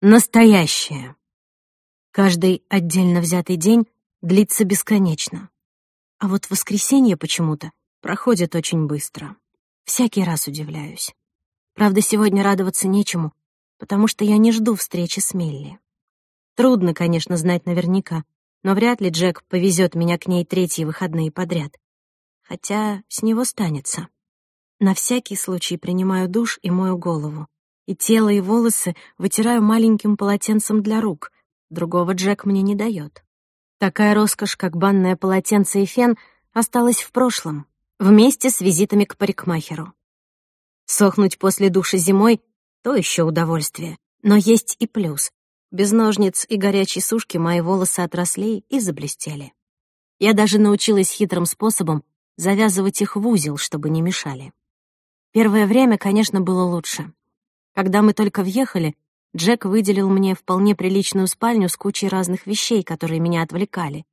настоящее. Каждый отдельно взятый день длится бесконечно. А вот воскресенье почему-то проходит очень быстро. Всякий раз удивляюсь. Правда, сегодня радоваться нечему, потому что я не жду встречи с Милли. Трудно, конечно, знать наверняка, но вряд ли Джек повезет меня к ней третьи выходные подряд. Хотя с него станется. На всякий случай принимаю душ и мою голову и тело, и волосы вытираю маленьким полотенцем для рук. Другого Джек мне не дает. Такая роскошь, как банное полотенце и фен, осталась в прошлом, вместе с визитами к парикмахеру. Сохнуть после душа зимой — то еще удовольствие. Но есть и плюс. Без ножниц и горячей сушки мои волосы отросли и заблестели. Я даже научилась хитрым способом завязывать их в узел, чтобы не мешали. Первое время, конечно, было лучше. Когда мы только въехали, Джек выделил мне вполне приличную спальню с кучей разных вещей, которые меня отвлекали.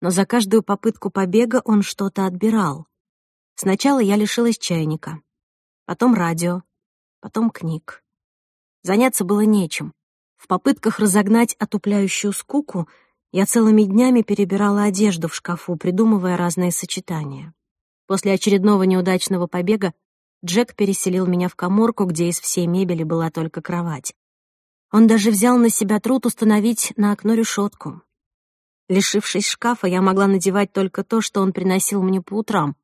Но за каждую попытку побега он что-то отбирал. Сначала я лишилась чайника, потом радио, потом книг. Заняться было нечем. В попытках разогнать отупляющую скуку я целыми днями перебирала одежду в шкафу, придумывая разные сочетания. После очередного неудачного побега Джек переселил меня в коморку, где из всей мебели была только кровать. Он даже взял на себя труд установить на окно решетку. Лишившись шкафа, я могла надевать только то, что он приносил мне по утрам.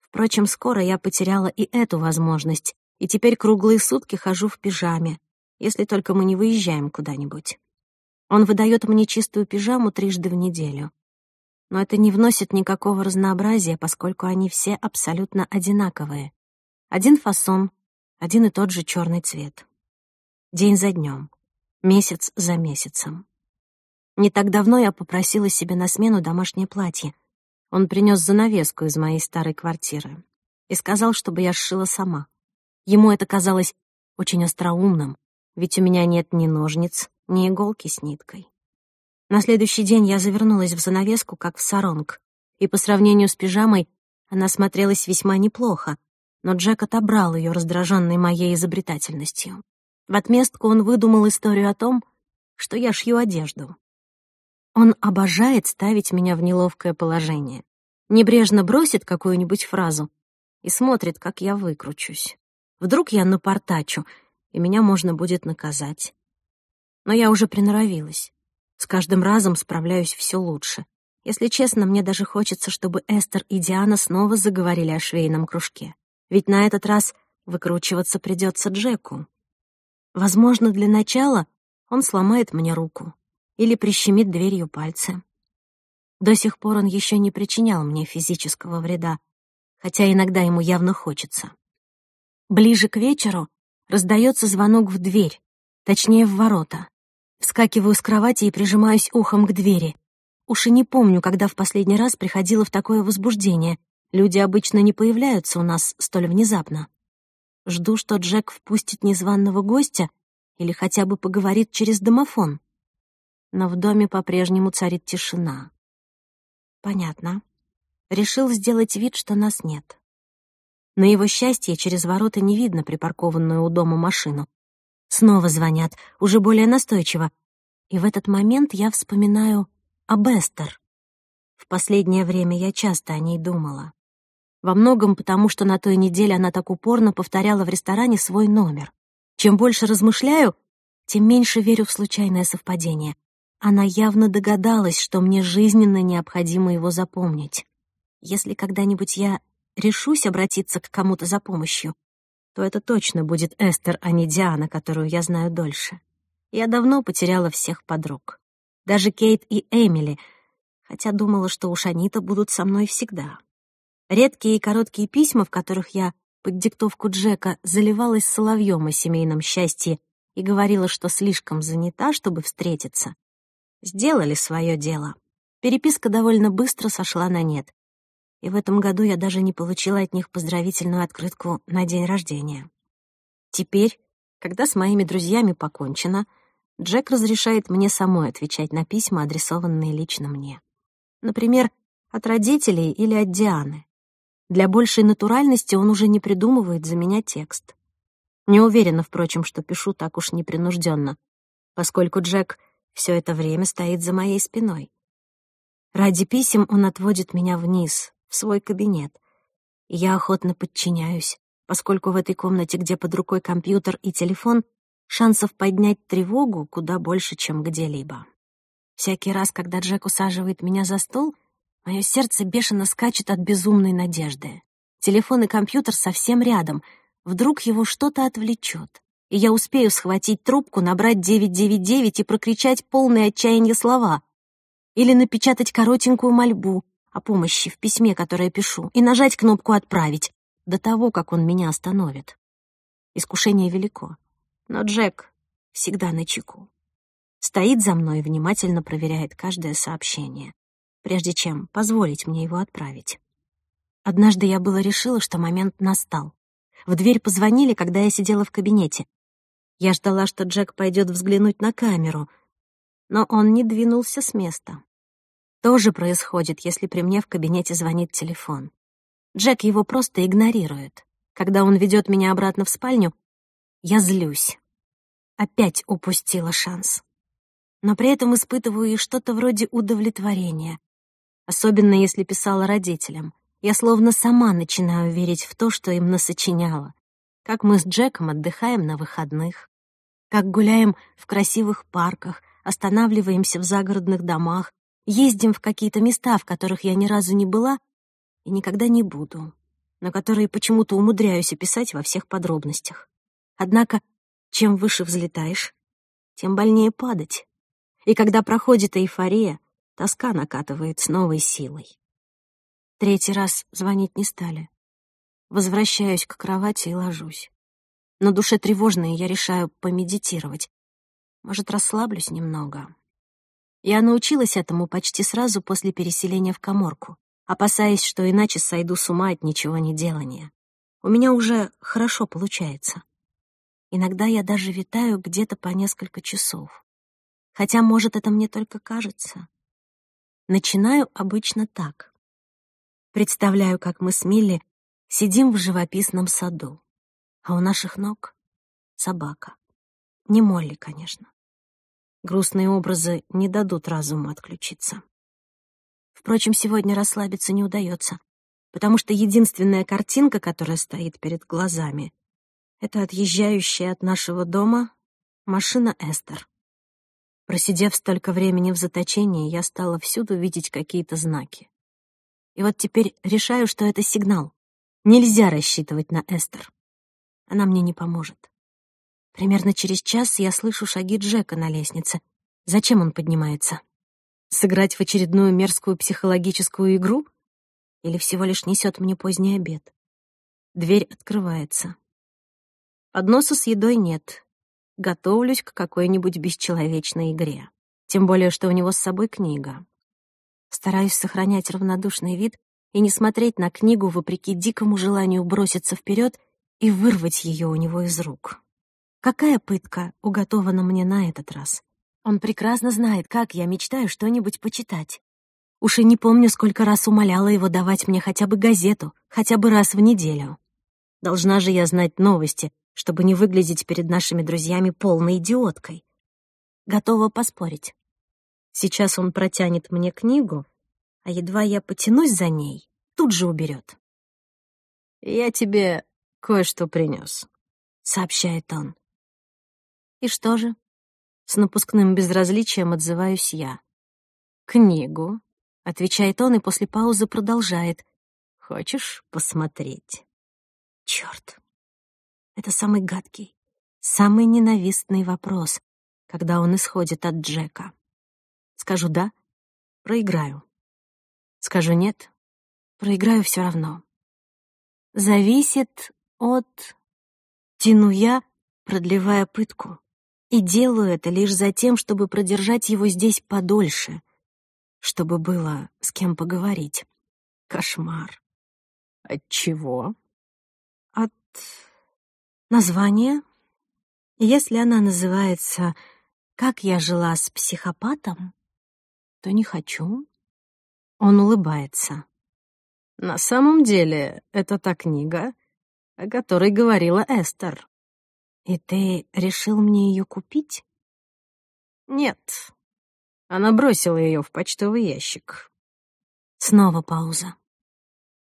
Впрочем, скоро я потеряла и эту возможность, и теперь круглые сутки хожу в пижаме, если только мы не выезжаем куда-нибудь. Он выдает мне чистую пижаму трижды в неделю. Но это не вносит никакого разнообразия, поскольку они все абсолютно одинаковые. Один фасон, один и тот же черный цвет. День за днем, месяц за месяцем. Не так давно я попросила себе на смену домашнее платье. Он принес занавеску из моей старой квартиры и сказал, чтобы я сшила сама. Ему это казалось очень остроумным, ведь у меня нет ни ножниц, ни иголки с ниткой. На следующий день я завернулась в занавеску, как в саронг, и по сравнению с пижамой она смотрелась весьма неплохо, но Джек отобрал ее, раздраженный моей изобретательностью. В отместку он выдумал историю о том, что я шью одежду. Он обожает ставить меня в неловкое положение. Небрежно бросит какую-нибудь фразу и смотрит, как я выкручусь. Вдруг я напортачу, и меня можно будет наказать. Но я уже приноровилась. С каждым разом справляюсь все лучше. Если честно, мне даже хочется, чтобы Эстер и Диана снова заговорили о швейном кружке ведь на этот раз выкручиваться придется Джеку. Возможно, для начала он сломает мне руку или прищемит дверью пальцы. До сих пор он еще не причинял мне физического вреда, хотя иногда ему явно хочется. Ближе к вечеру раздается звонок в дверь, точнее, в ворота. Вскакиваю с кровати и прижимаюсь ухом к двери. Уж и не помню, когда в последний раз приходило в такое возбуждение, Люди обычно не появляются у нас столь внезапно. Жду, что Джек впустит незваного гостя или хотя бы поговорит через домофон. Но в доме по-прежнему царит тишина. Понятно. Решил сделать вид, что нас нет. На его счастье через ворота не видно припаркованную у дома машину. Снова звонят, уже более настойчиво. И в этот момент я вспоминаю об Эстер. В последнее время я часто о ней думала. Во многом потому, что на той неделе она так упорно повторяла в ресторане свой номер. Чем больше размышляю, тем меньше верю в случайное совпадение. Она явно догадалась, что мне жизненно необходимо его запомнить. Если когда-нибудь я решусь обратиться к кому-то за помощью, то это точно будет Эстер, а не Диана, которую я знаю дольше. Я давно потеряла всех подруг. Даже Кейт и Эмили, хотя думала, что уж они-то будут со мной всегда редкие и короткие письма, в которых я под диктовку Джека заливалась соловьем о семейном счастье и говорила, что слишком занята, чтобы встретиться, сделали свое дело. Переписка довольно быстро сошла на нет. И в этом году я даже не получила от них поздравительную открытку на день рождения. Теперь, когда с моими друзьями покончено, Джек разрешает мне самой отвечать на письма, адресованные лично мне. Например, от родителей или от Дианы. Для большей натуральности он уже не придумывает за меня текст. Не уверена, впрочем, что пишу так уж непринужденно, поскольку Джек все это время стоит за моей спиной. Ради писем он отводит меня вниз, в свой кабинет. И я охотно подчиняюсь, поскольку в этой комнате, где под рукой компьютер и телефон, шансов поднять тревогу куда больше, чем где-либо. Всякий раз, когда Джек усаживает меня за стол — Мое сердце бешено скачет от безумной надежды. Телефон и компьютер совсем рядом. Вдруг его что-то отвлечет. И я успею схватить трубку, набрать 999 и прокричать полные отчаяния слова. Или напечатать коротенькую мольбу о помощи в письме, которое пишу, и нажать кнопку «Отправить» до того, как он меня остановит. Искушение велико. Но Джек всегда на чеку. Стоит за мной и внимательно проверяет каждое сообщение прежде чем позволить мне его отправить. Однажды я было решила, что момент настал. В дверь позвонили, когда я сидела в кабинете. Я ждала, что Джек пойдет взглянуть на камеру, но он не двинулся с места. То же происходит, если при мне в кабинете звонит телефон. Джек его просто игнорирует. Когда он ведет меня обратно в спальню, я злюсь. Опять упустила шанс. Но при этом испытываю и что-то вроде удовлетворения особенно если писала родителям. Я словно сама начинаю верить в то, что им насочиняла. Как мы с Джеком отдыхаем на выходных, как гуляем в красивых парках, останавливаемся в загородных домах, ездим в какие-то места, в которых я ни разу не была и никогда не буду, но которые почему-то умудряюсь описать во всех подробностях. Однако, чем выше взлетаешь, тем больнее падать. И когда проходит эйфория, Тоска накатывает с новой силой. Третий раз звонить не стали. Возвращаюсь к кровати и ложусь. На душе тревожно, я решаю помедитировать. Может, расслаблюсь немного. Я научилась этому почти сразу после переселения в коморку, опасаясь, что иначе сойду с ума от ничего не делания. У меня уже хорошо получается. Иногда я даже витаю где-то по несколько часов. Хотя, может, это мне только кажется начинаю обычно так. Представляю, как мы с Милли сидим в живописном саду, а у наших ног — собака. Не Молли, конечно. Грустные образы не дадут разуму отключиться. Впрочем, сегодня расслабиться не удается, потому что единственная картинка, которая стоит перед глазами, это отъезжающая от нашего дома машина Эстер. Просидев столько времени в заточении, я стала всюду видеть какие-то знаки. И вот теперь решаю, что это сигнал. Нельзя рассчитывать на Эстер. Она мне не поможет. Примерно через час я слышу шаги Джека на лестнице. Зачем он поднимается? Сыграть в очередную мерзкую психологическую игру? Или всего лишь несет мне поздний обед? Дверь открывается. Подноса с едой нет, готовлюсь к какой-нибудь бесчеловечной игре. Тем более, что у него с собой книга. Стараюсь сохранять равнодушный вид и не смотреть на книгу вопреки дикому желанию броситься вперед и вырвать ее у него из рук. Какая пытка уготована мне на этот раз? Он прекрасно знает, как я мечтаю что-нибудь почитать. Уж и не помню, сколько раз умоляла его давать мне хотя бы газету, хотя бы раз в неделю. Должна же я знать новости, чтобы не выглядеть перед нашими друзьями полной идиоткой. Готова поспорить. Сейчас он протянет мне книгу, а едва я потянусь за ней, тут же уберет. «Я тебе кое-что принес», — сообщает он. «И что же?» С напускным безразличием отзываюсь я. «Книгу», — отвечает он и после паузы продолжает. «Хочешь посмотреть?» «Чёрт!» Это самый гадкий, самый ненавистный вопрос, когда он исходит от Джека. Скажу «да» — проиграю. Скажу «нет» — проиграю все равно. Зависит от... Тяну я, продлевая пытку, и делаю это лишь за тем, чтобы продержать его здесь подольше, чтобы было с кем поговорить. Кошмар. От чего? От Название? Если она называется «Как я жила с психопатом», то не хочу. Он улыбается. На самом деле, это та книга, о которой говорила Эстер. И ты решил мне ее купить? Нет. Она бросила ее в почтовый ящик. Снова пауза.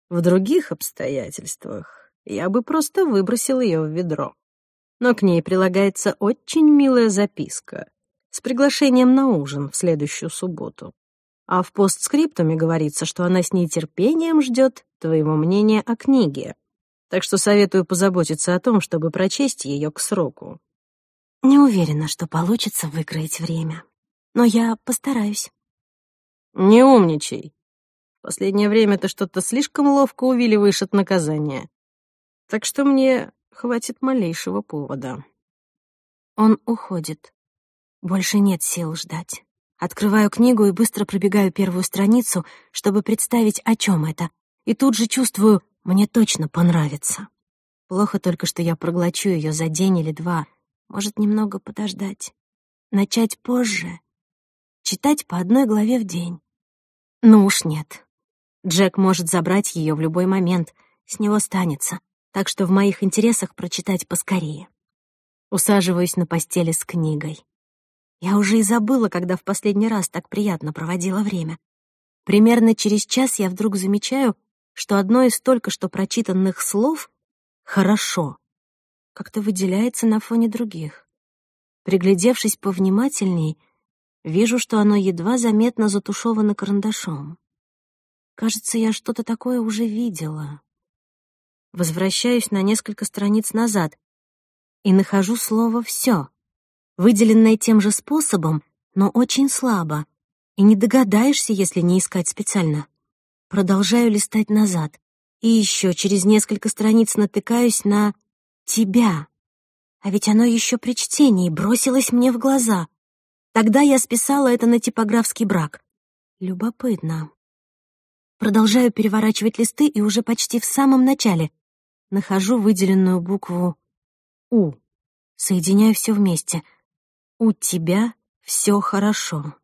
В других обстоятельствах я бы просто выбросил ее в ведро. Но к ней прилагается очень милая записка с приглашением на ужин в следующую субботу. А в постскриптуме говорится, что она с нетерпением ждет твоего мнения о книге. Так что советую позаботиться о том, чтобы прочесть ее к сроку. Не уверена, что получится выкроить время. Но я постараюсь. Не умничай. В последнее время ты что-то слишком ловко увиливаешь от наказания так что мне хватит малейшего повода. Он уходит. Больше нет сил ждать. Открываю книгу и быстро пробегаю первую страницу, чтобы представить, о чем это, и тут же чувствую, мне точно понравится. Плохо только, что я проглочу ее за день или два. Может, немного подождать. Начать позже. Читать по одной главе в день. Ну уж нет. Джек может забрать ее в любой момент. С него станется так что в моих интересах прочитать поскорее. Усаживаюсь на постели с книгой. Я уже и забыла, когда в последний раз так приятно проводила время. Примерно через час я вдруг замечаю, что одно из только что прочитанных слов «хорошо» как-то выделяется на фоне других. Приглядевшись повнимательней, вижу, что оно едва заметно затушевано карандашом. Кажется, я что-то такое уже видела возвращаюсь на несколько страниц назад и нахожу слово «все», выделенное тем же способом, но очень слабо, и не догадаешься, если не искать специально. Продолжаю листать назад, и еще через несколько страниц натыкаюсь на «тебя». А ведь оно еще при чтении бросилось мне в глаза. Тогда я списала это на типографский брак. Любопытно. Продолжаю переворачивать листы и уже почти в самом начале нахожу выделенную букву «У». Соединяю все вместе. «У тебя все хорошо».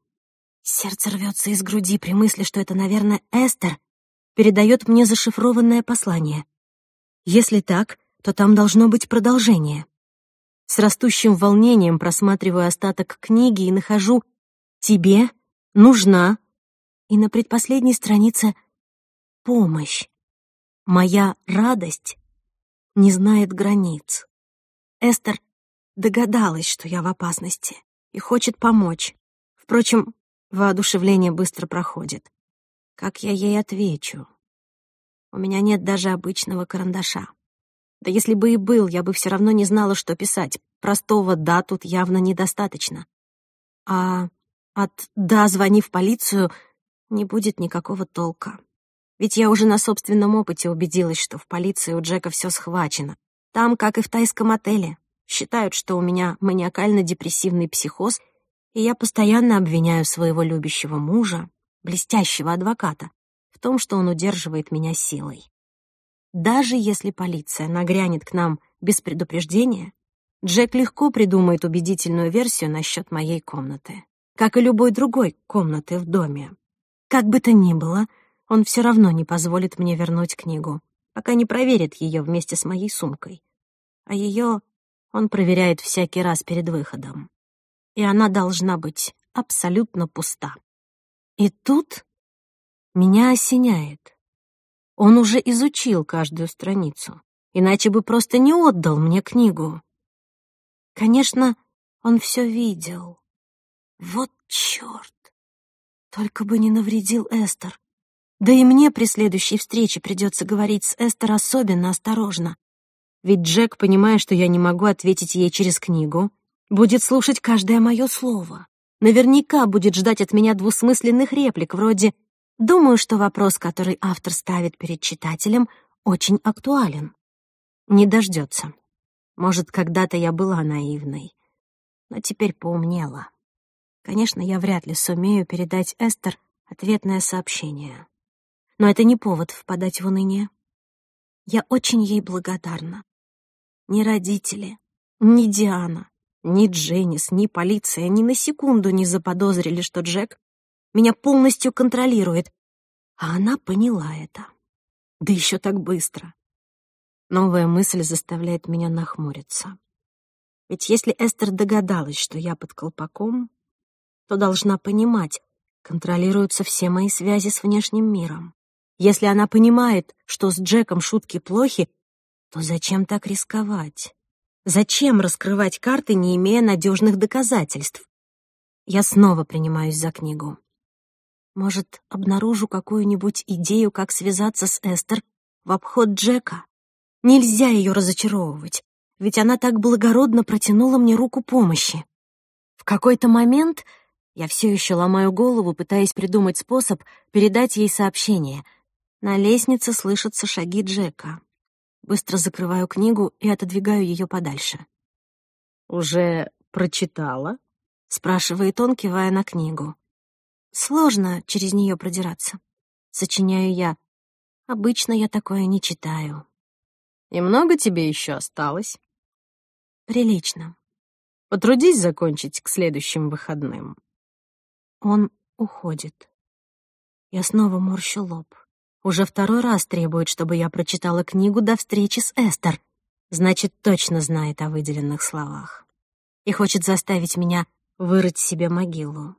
Сердце рвется из груди при мысли, что это, наверное, Эстер передает мне зашифрованное послание. Если так, то там должно быть продолжение. С растущим волнением просматриваю остаток книги и нахожу «Тебе нужна» и на предпоследней странице «Помощь». Моя радость не знает границ. Эстер догадалась, что я в опасности, и хочет помочь. Впрочем, воодушевление быстро проходит. Как я ей отвечу? У меня нет даже обычного карандаша. Да если бы и был, я бы все равно не знала, что писать. Простого «да» тут явно недостаточно. А от «да, звони в полицию» не будет никакого толка. Ведь я уже на собственном опыте убедилась, что в полиции у Джека все схвачено. Там, как и в тайском отеле, считают, что у меня маниакально-депрессивный психоз, и я постоянно обвиняю своего любящего мужа, блестящего адвоката, в том, что он удерживает меня силой. Даже если полиция нагрянет к нам без предупреждения, Джек легко придумает убедительную версию насчет моей комнаты, как и любой другой комнаты в доме. Как бы то ни было, он все равно не позволит мне вернуть книгу, пока не проверит ее вместе с моей сумкой. А ее он проверяет всякий раз перед выходом. И она должна быть абсолютно пуста. И тут меня осеняет. Он уже изучил каждую страницу, иначе бы просто не отдал мне книгу. Конечно, он все видел. Вот черт! Только бы не навредил Эстер. Да и мне при следующей встрече придется говорить с Эстер особенно осторожно. Ведь Джек, понимая, что я не могу ответить ей через книгу, будет слушать каждое мое слово. Наверняка будет ждать от меня двусмысленных реплик вроде «Думаю, что вопрос, который автор ставит перед читателем, очень актуален». Не дождется. Может, когда-то я была наивной, но теперь поумнела. Конечно, я вряд ли сумею передать Эстер ответное сообщение но это не повод впадать в уныние. Я очень ей благодарна. Ни родители, ни Диана, ни Дженнис, ни полиция ни на секунду не заподозрили, что Джек меня полностью контролирует, а она поняла это. Да еще так быстро. Новая мысль заставляет меня нахмуриться. Ведь если Эстер догадалась, что я под колпаком, то должна понимать, контролируются все мои связи с внешним миром. Если она понимает, что с Джеком шутки плохи, то зачем так рисковать? Зачем раскрывать карты, не имея надежных доказательств? Я снова принимаюсь за книгу. Может, обнаружу какую-нибудь идею, как связаться с Эстер в обход Джека? Нельзя ее разочаровывать, ведь она так благородно протянула мне руку помощи. В какой-то момент я все еще ломаю голову, пытаясь придумать способ передать ей сообщение — на лестнице слышатся шаги Джека. Быстро закрываю книгу и отодвигаю ее подальше. «Уже прочитала?» — спрашивает он, кивая на книгу. «Сложно через нее продираться», — сочиняю я. «Обычно я такое не читаю». «И много тебе еще осталось?» «Прилично». «Потрудись закончить к следующим выходным». Он уходит. Я снова морщу лоб. Уже второй раз требует, чтобы я прочитала книгу до встречи с Эстер. Значит, точно знает о выделенных словах. И хочет заставить меня вырыть себе могилу.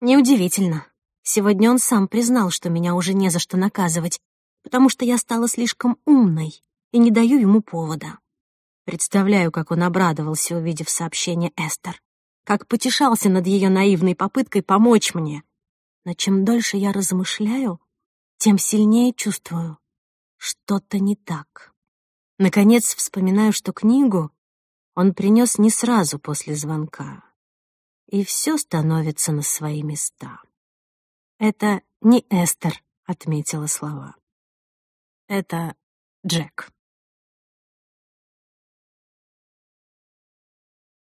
Неудивительно. Сегодня он сам признал, что меня уже не за что наказывать, потому что я стала слишком умной и не даю ему повода. Представляю, как он обрадовался, увидев сообщение Эстер, как потешался над ее наивной попыткой помочь мне. Но чем дольше я размышляю, тем сильнее чувствую, что-то не так. Наконец вспоминаю, что книгу он принес не сразу после звонка. И все становится на свои места. Это не Эстер отметила слова. Это Джек.